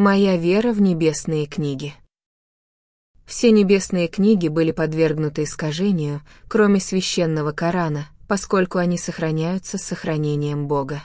Моя вера в небесные книги. Все небесные книги были подвергнуты искажению, кроме священного Корана, поскольку они сохраняются с сохранением Бога.